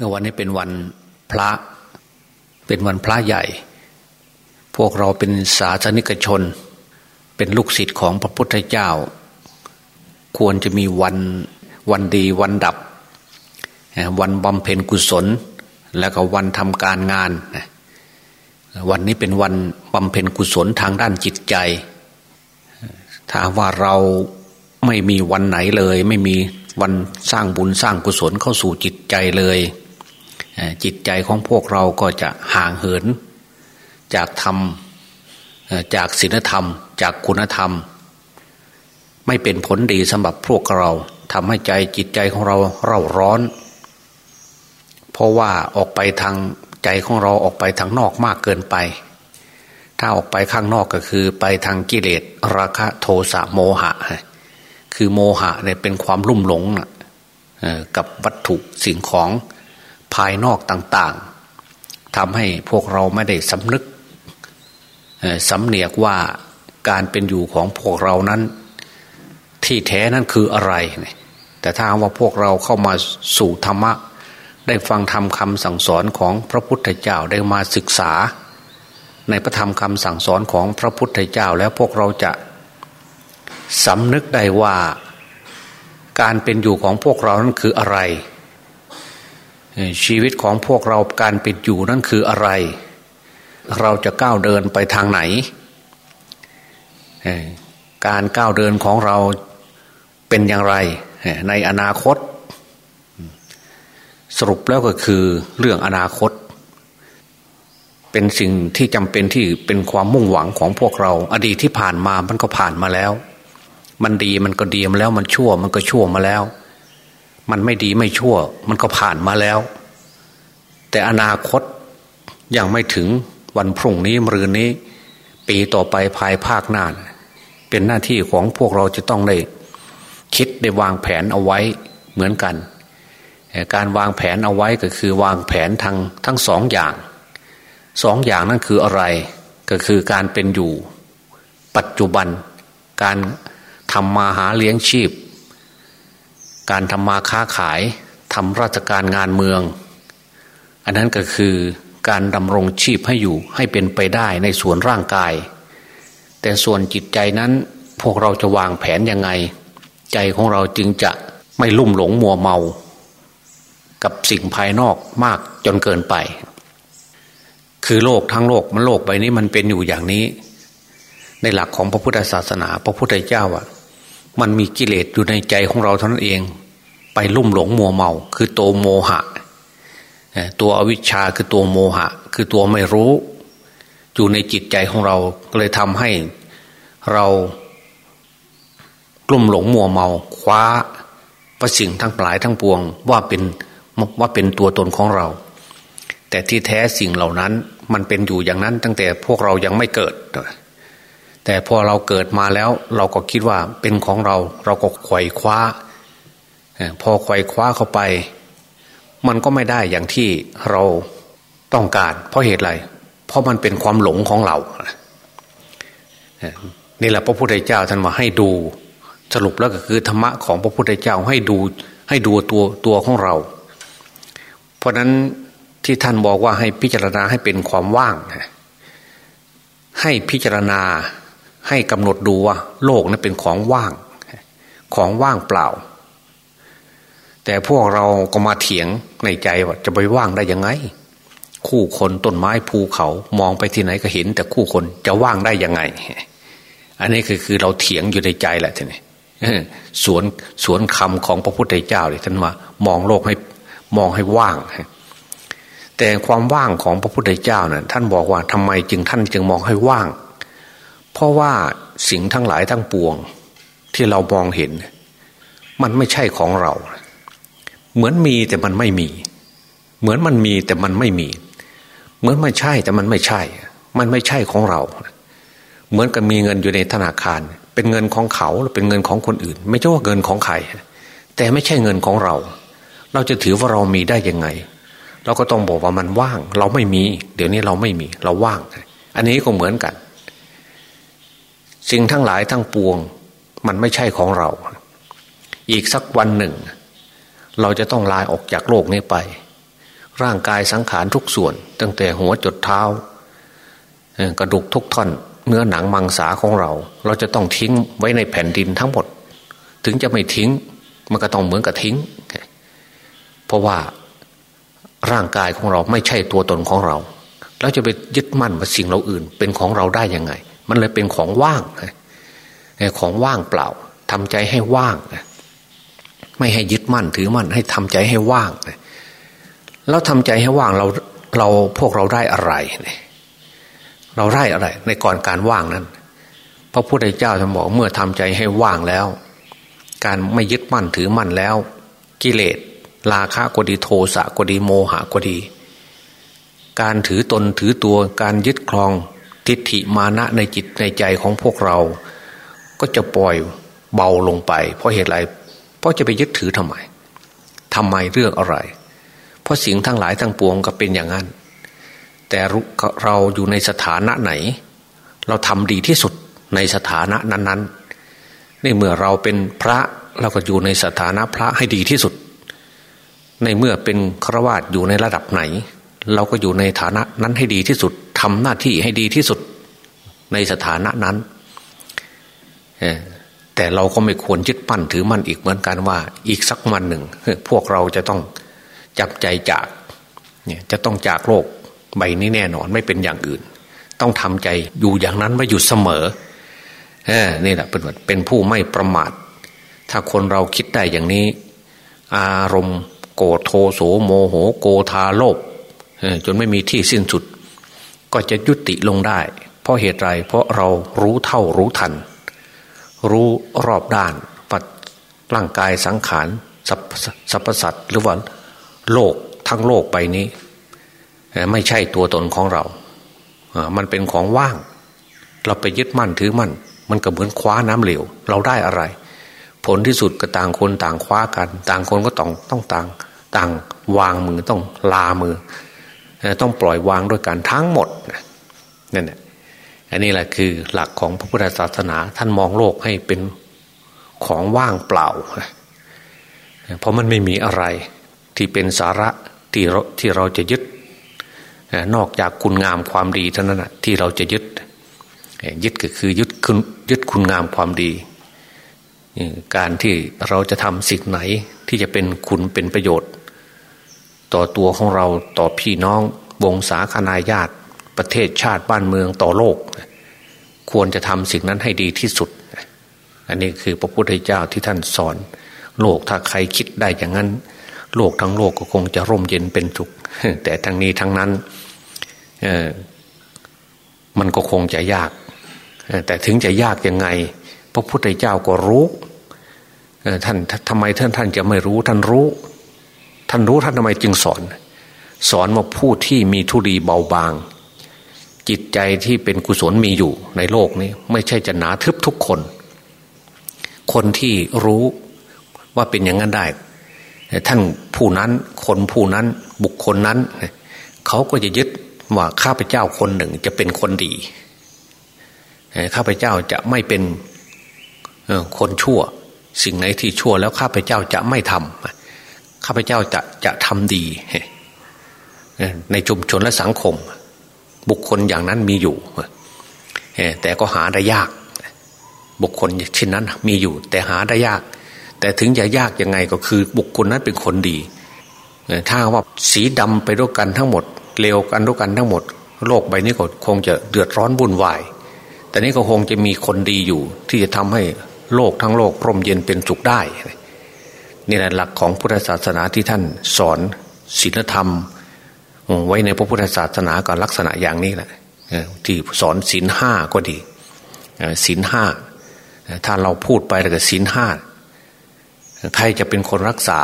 วันนี้เป็นวันพระ เป็นวันพระใหญ่ พวกเราเป็นศาสนิกชน เป็นลูกศิษย์ของพระพุทธเจ้า ควรจะมีวันวันดีวันดับ วันบำเพ็ญกุศล แล้วก็วันทำการงาน วันนี้เป็นวันบำเพ็ญกุศลทางด้านจิตใจ ถ้าว่าเราไม่มีวันไหนเลย ไม่มีวันสร้างบุญสร้างกุศลเข้าสู่จิตใจเลย จิตใจของพวกเราก็จะห่างเหิน จากธรรมจากศีลธรรม จากคุณธรรม ไม่เป็นผลดีสำหรับพวกเราทำให้ใจจิตใจของเราเร่าร้อน เพราะว่าออกไปทางใจของเราออกไปทางนอกมากเกินไป ถ้าออกไปข้างนอกก็คือไปทางกิเลสราคะโทสะโมหะ คือโมหะเนี่ยเป็นความลุ่มหลงนะกับวัตถุสิ่งของ ภายนอกต่างๆทำให้พวกเราไม่ได้สำนึกสำเนียกว่าการเป็นอยู่ของพวกเรานั้น ที่แท้นั้นคืออะไร แต่ถ้าว่าพวกเราเข้ามาสู่ธรรมะ ได้ฟังธรรมคำสั่งสอนของพระพุทธเจ้าได้มาศึกษา ในพระธรรมคำสั่งสอนของพระพุทธเจ้าแล้วพวกเราจะสำนึกได้ว่า การเป็นอยู่ของพวกเรานั้นคืออะไร ชีวิตของพวกเราการเป็นอยู่นั่นคืออะไร เราจะก้าวเดินไปทางไหน การก้าวเดินของเราเป็นอย่างไร ในอนาคต สรุปแล้วก็คือเรื่องอนาคต เป็นสิ่งที่จำเป็นที่เป็นความมุ่งหวังของพวกเรา อดีตที่ผ่านมามันก็ผ่านมาแล้ว มันดีมันก็ดีมาแล้วมันชั่วมันก็ชั่วมาแล้ว มันไม่ดีไม่ชั่ว มันก็ผ่านมาแล้ว แต่อนาคตยังไม่ถึงวันพรุ่งนี้มรืนนี้ ปีต่อไปภายภาคหน้าเป็นหน้าที่ของพวกเราจะต้องได้ คิดได้วางแผนเอาไว้เหมือนกัน การวางแผนเอาไว้ก็คือวางแผนทั้งทั้งสองอย่างสองอย่างนั่นคืออะไรก็คือการเป็นอยู่ ปัจจุบัน การทำมาหาเลี้ยงชีพ การทำมาค้าขายทำราชการงานเมือง อันนั้นก็คือการดำรงชีพให้อยู่ให้เป็นไปได้ในส่วนร่างกาย แต่ส่วนจิตใจนั้นพวกเราจะวางแผนยังไง ใจของเราจึงจะไม่ลุ่มหลงมัวเมา กับสิ่งภายนอกมากจนเกินไป คือโลกทั้งโลกมันโลกใบนี้มันเป็นอยู่อย่างนี้ ในหลักของพระพุทธศาสนา พระพุทธเจ้าอะมันมีกิเลสอยู่ในใจของเราเท่านั้นเอง ไปลุ่มหลงมัวเมา คือตัวโมหะ ตัวอวิชชาคือตัวโมหะ คือตัวไม่รู้ อยู่ในจิตใจของเราก็เลยทำให้เรากลุ่มหลงมัวเมา คว้าประสิ่งทั้งปลายทั้งปวงว่าเป็นว่าเป็นตัวตนของเรา แต่ที่แท้สิ่งเหล่านั้นมันเป็นอยู่อย่างนั้นตั้งแต่พวกเรายังไม่เกิด แต่พอเราเกิดมาแล้วเราก็คิดว่าเป็นของเรา เราก็ไขว่คว้า พอไขว่คว้าเข้าไป มันก็ไม่ได้อย่างที่เราต้องการ เพราะเหตุไรเพราะมันเป็นความหลงของเรานี่แหละพระพุทธเจ้าท่านว่าให้ดู สรุปแล้วก็คือธรรมะของพระพุทธเจ้าให้ดูให้ดูตัวตัวของเรา เพราะนั้นที่ท่านบอกว่าให้พิจารณาให้เป็นความว่าง ให้พิจารณาให้กำหนดดูว่า โลกนั้นเป็นของว่าง ของว่างเปล่า แต่พวกเราก็มาเถียงในใจว่าจะไปว่างได้ยังไง คู่คนต้นไม้ภูเขามองไปที่ไหนก็เห็น แต่คู่คนจะว่างได้ยังไง อันนี้คือคือเราเถียงอยู่ในใจแหละท่านี่สวนสวนคำของพระพุทธเจ้าเลยท่านว่ามองโลกให้มองให้ว่าง แต่ความว่างของพระพุทธเจ้านะ่ะท่านบอกว่าทำไมจึงท่านจึงมองให้ว่าง เพราะว่าสิ่งทั้งหลายทั้งปวง ที่เรามองเห็น มันไม่ใช่ของเรา เหมือนมีแต่มันไม่มี เหมือนมันมีแต่มันไม่มี เหมือนมันใช่แต่มันไม่ใช่ มันไม่ใช่ของเรา เหมือนกับมีเงินอยู่ในธนาคาร เป็นเงินของเขาหรือเป็นเงินของคนอื่น ไม่ใช่ว่าเงินของใครแต่ไม่ใช่เงินของเรา เราจะถือว่าเรามีได้ยังไง เราก็ต้องบอกว่ามันว่าง เราไม่มี เดี๋ยวนี้เราไม่มี เราว่าง อันนี้ก็เหมือนกัน สิ่งทั้งหลายทั้งปวง มันไม่ใช่ของเรา อีกสักวันหนึ่ง เราจะต้องลายออกจากโลกนี้ไป ร่างกายสังขารทุกส่วน ตั้งแต่หัวจดเท้ากระดูกทุกท่อน เนื้อหนังมังสาของเรา เราจะต้องทิ้งไว้ในแผ่นดินทั้งหมด ถึงจะไม่ทิ้ง มันก็ต้องเหมือนกับทิ้ง เพราะว่าร่างกายของเราไม่ใช่ตัวตนของเรา เราจะไปยึดมั่นว่าสิ่งเราอื่น เป็นของเราได้ยังไง มันเลยเป็นของว่างของว่างเปล่าทำใจให้ว่าง ไม่ให้ยึดมั่นถือมั่นให้ทำใจให้ว่างแล้วทำใจให้ว่างเราเราพวกเราได้อะไร เราได้อะไร ในก่อนการว่างนั้น พระพุทธเจ้าจะบอกเมื่อทำใจให้ว่างแล้ว การไม่ยึดมั่นถือมั่นแล้ว กิเลสราคะก็ดีโทสะก็ดีโมหะก็ดี การถือตนถือตัวการยึดครองทิฏฐิมานะในจิตในใจของพวกเรา ก็จะปล่อยเบาลงไป เพราะเหตุไร เพราะจะไปยึดถือทำไมทำไมเรื่องอะไร เพราะสิ่งทั้งหลายทั้งปวงก็เป็นอย่างนั้น แต่เราอยู่ในสถานะไหน เราทำดีที่สุดในสถานะนั้นๆนี่เมื่อเราเป็นพระเราก็อยู่ในสถานะพระให้ดีที่สุด ในเมื่อเป็นฆราวาสอยู่ในระดับไหน เราก็อยู่ในฐานะนั้นให้ดีที่สุดทำหน้าที่ให้ดีที่สุดในสถานะนั้น แต่เราก็ไม่ควรยึดปั้นถือมั่นอีกเหมือนกันว่า อีกสักวันหนึ่ง พวกเราจะต้องจับใจจากเนี่ยจะต้องจากโลกใบนี้แน่นอนไม่เป็นอย่างอื่น ต้องทำใจอยู่อย่างนั้นไม่หยุดเสมอเออนี่แหละเป็นเป็นผู้ไม่ประมาท ถ้าคนเราคิดได้อย่างนี้ อารมณ์โกรธโทโสโมโหโกธาโลภจนไม่มีที่สิ้นสุด ก็จะยุติลงได้ เพราะเหตุไรเพราะเรารู้เท่ารู้ทัน รู้รอบด้านปัดร่างกายสังขารสรรพสัตว์หรือว่าโลกทั้งโลกไปนี้ ไม่ใช่ตัวตนของเรา มันเป็นของว่าง เราไปยึดมั่นถือมั่น มันก็เหมือนคว้าน้ำเหลว เราได้อะไร ผลที่สุดก็ต่างคนต่างคว้ากัน ต่างคนก็ต้องต้องต่าง ต่างวางมือต้องลามือ ต้องปล่อยวางด้วยกันทั้งหมดนั่นแหละ อันนี้แหละคือหลักของพระพุทธศาสนา ท่านมองโลกให้เป็นของว่างเปล่า เพราะมันไม่มีอะไรที่เป็นสาระที่เราที่เราจะยึด นอกจากคุณงามความดีเท่านั้นที่เราจะยึด ยึดก็คือยึดคุณยึดคุณงามความดี การที่เราจะทำสิ่งไหนที่จะเป็นคุณเป็นประโยชน์ ต่อตัวของเราต่อพี่น้องวงศาคณาญาติ ประเทศชาติบ้านเมืองต่อโลก ควรจะทำสิ่งนั้นให้ดีที่สุด อันนี้คือพระพุทธเจ้าที่ท่านสอน โลกถ้าใครคิดได้อย่างนั้น โลกทั้งโลกก็คงจะร่มเย็นเป็นสุข แต่ทั้งนี้ทั้งนั้นมันก็คงจะยาก แต่ถึงจะยากยังไง พระพุทธเจ้าก็รู้ท่านทำไมท่านท่านจะไม่รู้ท่านรู้ ท่านรู้ท่านทำไมจึงสอน สอนว่าผู้ที่มีทุลีเบาบาง จิตใจที่เป็นกุศลมีอยู่ในโลกนี้ ไม่ใช่จะหนาทึบทุกคน คนที่รู้ว่าเป็นอย่างนั้นได้ ท่านผู้นั้นคนผู้นั้นบุคคลนั้น เขาก็จะยึดว่าข้าพเจ้าคนหนึ่งจะเป็นคนดีข้าพเจ้าจะไม่เป็นคนชั่ว สิ่งไหนที่ชั่วแล้วข้าพเจ้าจะไม่ทำข้าพเจ้าจะจะทำดี ในชุมชนและสังคม บุคคลอย่างนั้นมีอยู่แต่ก็หาได้ยาก บุคคลเช่นนั้นมีอยู่ แต่หาได้ยาก แต่ถึงจะยากยังไงก็คือ บุคคลนั้นเป็นคนดีถ้าว่าสีดำไปด้วยกันทั้งหมดเลวกันด้วยกันทั้งหมด โลกใบนี้ก็คงจะเดือดร้อนวุ่นวาย แต่นี้ก็คงจะมีคนดีอยู่ ที่จะทำให้โลกทั้งโลกร่มเย็นเป็นสุขได้นี่แหละหลักของพุทธศาสนาที่ท่านสอนศีลธรรม ไว้ในพระพุทธศาสนาก็ลักษณะอย่างนี้แหละที่สอนศีลห้าก็ดีศีลห้าถ้าเราพูดไปแล้วก็ศีลห้าใครจะเป็นคนรักษา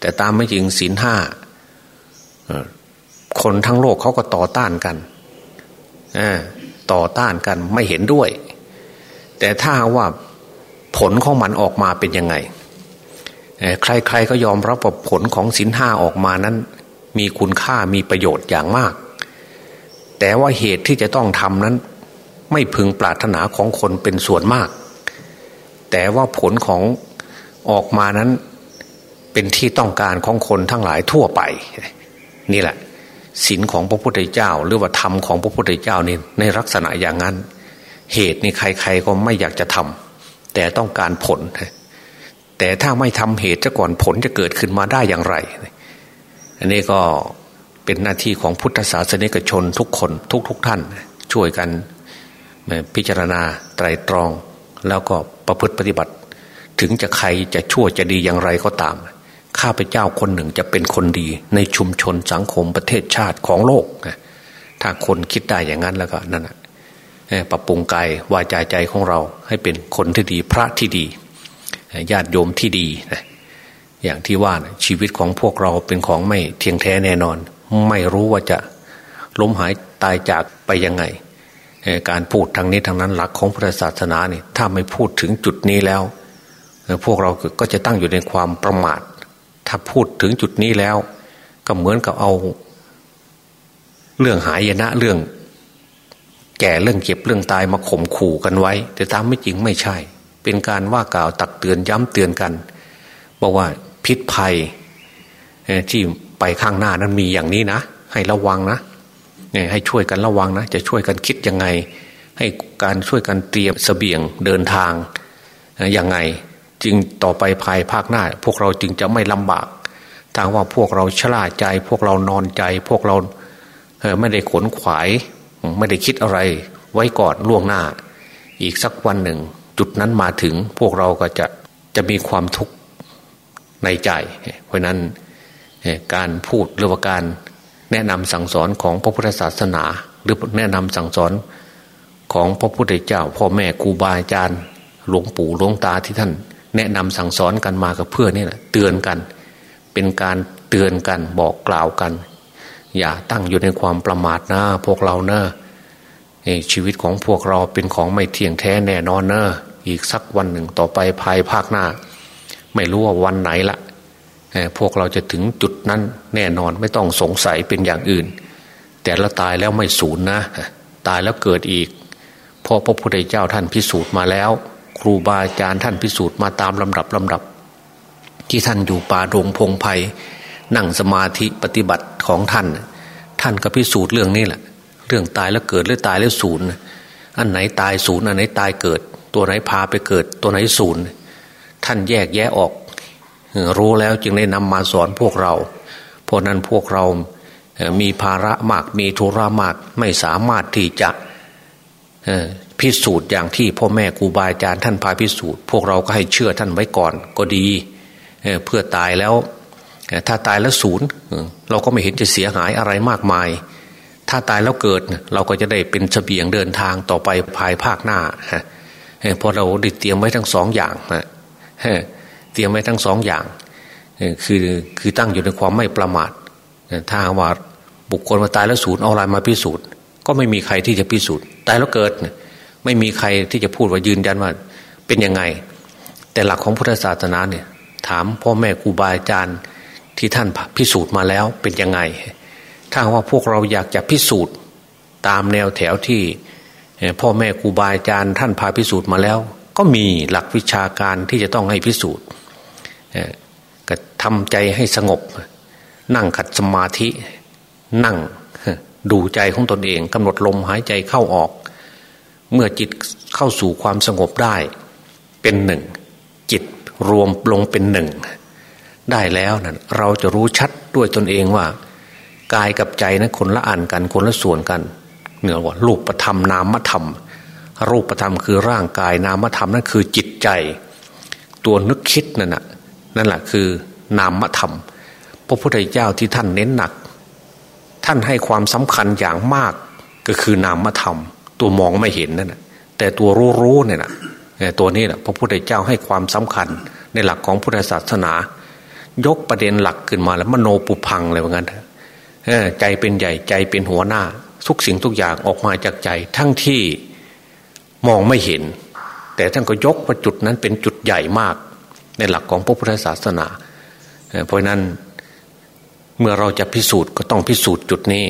แต่ตามไม่จริงศีลห้าคนทั้งโลกเขาก็ต่อต้านกันต่อต้านกันไม่เห็นด้วย แต่ถ้าว่าผลของมันออกมาเป็นยังไง ใครๆก็ยอมรับว่าผลของสินห้าออกมานั้น มีคุณค่ามีประโยชน์อย่างมาก แต่ว่าเหตุที่จะต้องทำนั้น ไม่พึงปรารถนาของคนเป็นส่วนมาก แต่ว่าผลของออกมานั้นเป็นที่ต้องการของคนทั้งหลายทั่วไป นี่แหละศีลของพระพุทธเจ้า หรือว่าธรรมของพระพุทธเจ้านี่ในลักษณะอย่างนั้น เหตุนี่ใคร ๆก็ไม่อยากจะทำแต่ต้องการผล แต่ถ้าไม่ทำเหตุจะก่อนผลจะเกิดขึ้นมาได้อย่างไร อันนี้ก็เป็นหน้าที่ของพุทธศาสนิกชนทุกคนทุกๆทท่าน ช่วยกันพิจารณาไตรตรอง แล้วก็ประพฤติปฏิบัติ ถึงจะใครจะชั่วจะดีอย่างไรก็ตาม ข้าพเจ้าคนหนึ่งจะเป็นคนดี ในชุมชนสังคมประเทศชาติของโลกถ้าคนคิดได้อย่างนั้นแล้วก็นั่นปรับปรุงกายวาจาใจของเราให้เป็นคนที่ดีพระที่ดีญาติโยมที่ดีนะ อย่างที่ว่านะชีวิตของพวกเราเป็นของไม่เที่ยงแท้แน่นอน ไม่รู้ว่าจะล้มหายตายจากไปยังไง การพูดทางนี้ทางนั้นหลักของพุทธศาสนาเนี่ยถ้าไม่พูดถึงจุดนี้แล้ว พวกเราก็จะตั้งอยู่ในความประมาท ถ้าพูดถึงจุดนี้แล้ว ก็เหมือนกับเอา เรื่องหายนะเรื่อง แก่เรื่องเก็บเรื่องตายมาข่มขู่กันไว้ แต่ตามไม่จริงไม่ใช่ เป็นการว่ากล่าวตักเตือนย้ำเตือนกันบอกว่า พิษภัยที่ไปข้างหน้านั้นมีอย่างนี้นะ ให้ระวังนะให้ช่วยกันระวังนะ จะช่วยกันคิดยังไง ให้การช่วยกันเตรียมสเสบียงเดินทางยังไง จึงต่อไปภายภาคหน้า พวกเราจึงจะไม่ลำบากทางว่าพวกเราชราใจ พวกเรานอนใจ พวกเราไม่ได้ขนขวาย ไม่ได้คิดอะไร ไว้ก่อนล่วงหน้า อีกสักวันหนึ่ง จุดนั้นมาถึงพวกเราก็จะจะมีความทุกข์ ในใจ เพราะนั้นการพูดหรือว่าการแนะนำสั่งสอนของพระพุทธศาสนา หรือแนะนำสั่งสอนของพระพุทธเจ้า พ่อแม่ครูบาอาจารย์ หลวงปู่หลวงตาที่ท่าน แนะนำสั่งสอนกันมากับเพื่อนนี่แหละเตือนกัน เป็นการเตือนกันบอกกล่าวกัน อย่าตั้งอยู่ในความประมาทนะพวกเราเนะชีวิตของพวกเราเป็นของไม่เที่ยงแท้แน่นอนเนะอีกสักวันหนึ่งต่อไปภายภาคหน้า ไม่รู้ว่าวันไหนละพวกเราจะถึงจุดนั้นแน่นอนไม่ต้องสงสัยเป็นอย่างอื่น แต่ละตายแล้วไม่สูญนะ ตายแล้วเกิดอีกเพราะพระพุทธเจ้าท่านพิสูจน์มาแล้ว ครูบาอาจารย์ท่านพิสูจน์มาตามลำดับลำดับ ที่ท่านอยู่ป่าดงพงไพ่นั่งสมาธิปฏิบัติของท่าน ท่านก็พิสูจน์เรื่องนี้แหละ เรื่องตายแล้วเกิดหรือตายแล้วศูนย์อันไหนตายศูนย์อันไหนตายเกิด ตัวไหนพาไปเกิด ตัวไหนศูนย์ ท่านแยกแยะออก รู้แล้วจึงได้นำมาสอนพวกเรา เพราะนั้นพวกเรามีภาระมากมีธุระมากไม่สามารถที่จะพิสูจน์อย่างที่พ่อแม่ครูบาอาจารย์ท่านพาพิสูจน์พวกเราก็ให้เชื่อท่านไว้ก่อนก็ดีเพื่อตายแล้วถ้าตายแล้วศูนย์เราก็ไม่เห็นจะเสียหายอะไรมากมาย ถ้าตายแล้วเกิดเราก็จะได้เป็นเสบียงเดินทางต่อไปภายภาคหน้าเพราะเราได้เตรียมไว้ทั้งสองอย่าง เตรียมไว้ทั้งสองอย่างคือคือตั้งอยู่ในความไม่ประมาทถ้าว่าบุคคลมาตายแล้วศูนย์เอาอะไรมาพิสูจน์ ก็ไม่มีใครที่จะพิสูจน์ตายแล้วเกิด ไม่มีใครที่จะพูดว่ายืนยันว่าเป็นยังไง แต่หลักของพุทธศาสนาเนี่ย ถามพ่อแม่ครูบาอาจารย์ที่ท่านพิสูจน์มาแล้วเป็นยังไง ถ้าว่าพวกเราอยากจะพิสูจน์ตามแนวแถวที่พ่อแม่ครูบาอาจารย์ท่านพาพิสูจน์มาแล้ว ก็มีหลักวิชาการที่จะต้องให้พิสูจน์ก็ทำใจให้สงบ นั่งขัดสมาธิ นั่งดูใจของตนเองกำหนดลมหายใจเข้าออก เมื่อจิตเข้าสู่ความสงบได้ เป็นหนึ่ง จิตรวมลงเป็นหนึ่ง ได้แล้วนะั่นเราจะรู้ชัดด้วยตนเองว่ากายกับใจนะั้นคนละอันกันคนละส่วนกันเหนือว่ารูปธรรมนามธรรมรู รูปธรรมคือร่างกายนามธรรมนั่นคือจิตใจ ตัวนึกคิดนั่นนะนั่นแหละคือนามธรรม พระพุทธเจ้าที่ท่านเน้นหนัก ท่านให้ความสำคัญอย่างมากก็คือนามธรรม ตัวมองไม่เห็นนั่นแหะแต่ตัวรู้รู้เนี่ยนะตัวนี้แหละพระพุทธเจ้าให้ความสำคัญในหลักของพุทธศาสนา ยกประเด็นหลักขึ้นมาแล้วมโนปุพังอะไรแบบนั้นใจเป็นใหญ่ใจเป็นหัวหน้า ทุกสิ่งทุกอย่างออกมาจากใจ ทั้งที่ มองไม่เห็น แต่ท่านก็ยกว่าจุดนั้นเป็นจุดใหญ่มาก ในหลักของพระพุทธศาสนา เพราะนั้นเมื่อเราจะพิสูจน์ก็ต้องพิสูจน์จุดนี้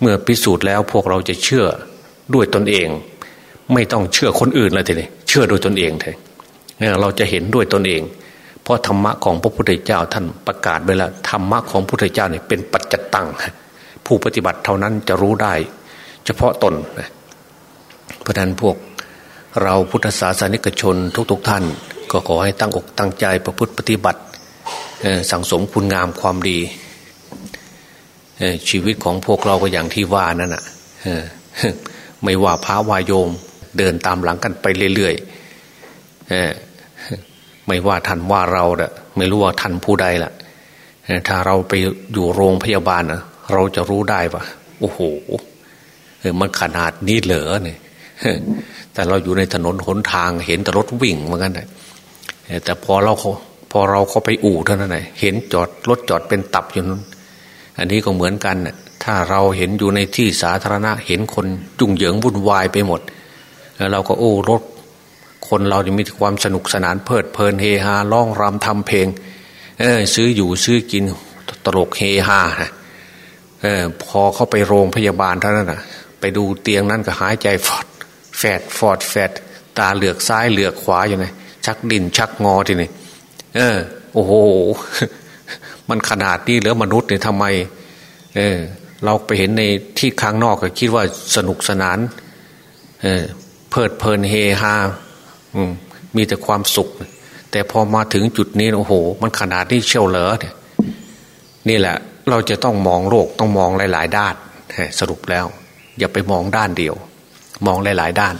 เมื่อพิสูจน์แล้วพวกเราจะเชื่อด้วยตนเอง ไม่ต้องเชื่อคนอื่นเลยทีนี้เชื่อโดยตนเองเถอะเราจะเห็นด้วยตนเอง เพราะธรรมะของพระพุทธเจ้าท่านประกาศไว้แล้วธรรมะของพระพุทธเจ้าเนี่ยเป็นปัจจตังผู้ปฏิบัติเท่านั้นจะรู้ได้ เฉพาะตนเพราะนั้นพวก เราพุทธศาสนิกชนทุกๆทท่าน ก็ขอให้ตั้งอกตั้งใจประพฤติปฏิบัติสั่งสมคุณงามความดี ชีวิตของพวกเราก็อย่างที่ว่านั่นอะไม่ว่าพระวายโยมเดินตามหลังกันไปเรื่อยๆไม่ว่าท่านว่าเราเด้อไม่รู้ว่าท่านผู้ใดล่ะถ้าเราไปอยู่โรงพยาบาลนะเราจะรู้ได้ว่าโอ้โหมันขนาดนี้เหลือเนี่ย แต่เราอยู่ในถนนหนทางเห็นแต่รถวิ่งเหมือนกันเลยแต่พอเราพอเราเข้าไปอู่เท่านั้นเองเห็นจอดรถจอดเป็นตับอยู่นั้นอันนี้ก็เหมือนกันถ้าเราเห็นอยู่ในที่สาธารณะเห็นคนจุ่งเหยิงวุ่นวายไปหมด แล้วเราก็โอ้รถ คนเราจะมีความสนุกสนานเพลิดเพลินเฮฮาร้องรำทำเพลงเออซื้ออยู่ซื้อกินตลกเฮฮาเออพอเข้าไปโรงพยาบาลเท่านั้นนะไปดูเตียงนั้นก็หายใจฟอด แฟดฟอดแฟดตาเหลือกซ้ายเหลือกขวาอยู่ไงชักดินชักงอทีนี่เออ โอ้โห มันขนาดนี้เหลือมนุษย์เนี่ยทำไม เออ เราไปเห็นในที่ข้างนอกก็คิดว่าสนุกสนาน เออ เพลิดเพลินเฮฮาอืมมีแต่ความสุข แต่พอมาถึงจุดนี้โอ้โห มันขนาดนี้เชี่ยวเหลือเนี่ยนี่แหละ เราจะต้องมองโลกต้องมองหลาย ๆ ด้านสรุปแล้ว อย่าไปมองด้านเดียว มองหลาย ๆ ด้าน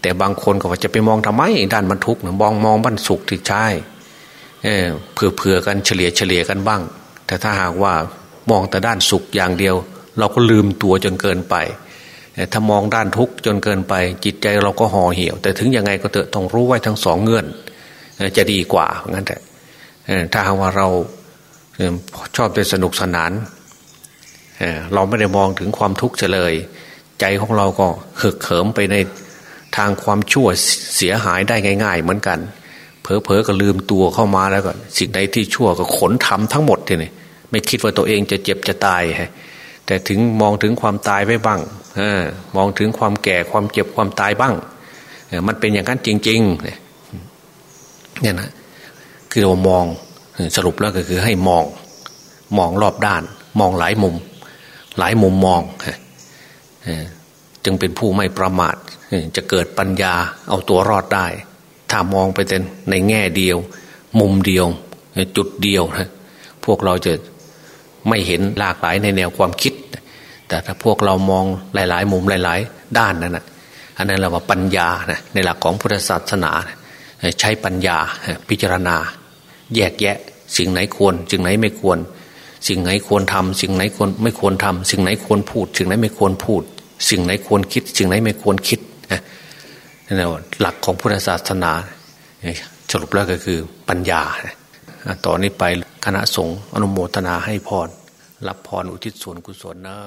แต่บางคนก็ว่าจะไปมองทำไมด้านมันทุกนะมองมองบันสุขที่ใช่เผื่อเผื่อกันเฉลี่ยเฉลี่ยกันบ้าง แต่ถ้าหากว่ามองแต่ด้านสุขอย่างเดียว เราก็ลืมตัวจนเกินไปถ้ามองด้านทุกข์จนเกินไป จิตใจเราก็ห่อเหี่ยว แต่ถึงยังไงก็เตอะต้องรู้ไว้ทั้งสองเงื่อนจะดีกว่างั้นแต่ถ้าหากว่าเราชอบจะสนุกสนานเราไม่ได้มองถึงความทุกข์เลย ใจของเราก็หึกเขิมไปในทางความชั่วเสียหายได้ง่าย ๆ เหมือนกัน เผลอๆก็ลืมตัวเข้ามาแล้วก็สิ่งใดที่ชั่วก็ขนทำทั้งหมดทีนี่ไม่คิดว่าตัวเองจะเจ็บจะตายแต่ถึงมองถึงความตายไว้บ้างอมองถึงความแก่ความเจ็บความตายบ้างมันเป็นอย่างนั้นจริงๆเนี่ยนะคือเรามองสรุปแล้วก็คือให้มอง มองรอบด้าน มองหลายมุม หลายมุมมอง จึงเป็นผู้ไม่ประมาทจะเกิดปัญญาเอาตัวรอดได้ ถ้ามองไปแต่ในแง่เดียว มุมเดียว จุดเดียวนะพวกเราจะไม่เห็นหลากหลายในแนวความคิด แต่ถ้าพวกเรามองหลาย ๆ มุมหลาย ๆ ด้านนั่นนะอันนั้นเราว่าปัญญานะในหลักของพุทธศาสนา ใช้ปัญญาพิจารณา แยกแยะ สิ่งไหนควรสิ่งไหนไม่ควร สิ่งไหนควรทำสิ่งไหนควรไม่ควรทำสิ่งไหนควรพูด สิ่งไหนไม่ควรพูด สิ่งไหนควรคิด สิ่งไหนไม่ควรคิดนี่หลักของพุทธศาสนาสรุปแล้วก็คือปัญญาต่อนนี้ไปคณะสงฆ์อนุโมทนาให้พรรับพรอุทิศส่วนกุศลนะ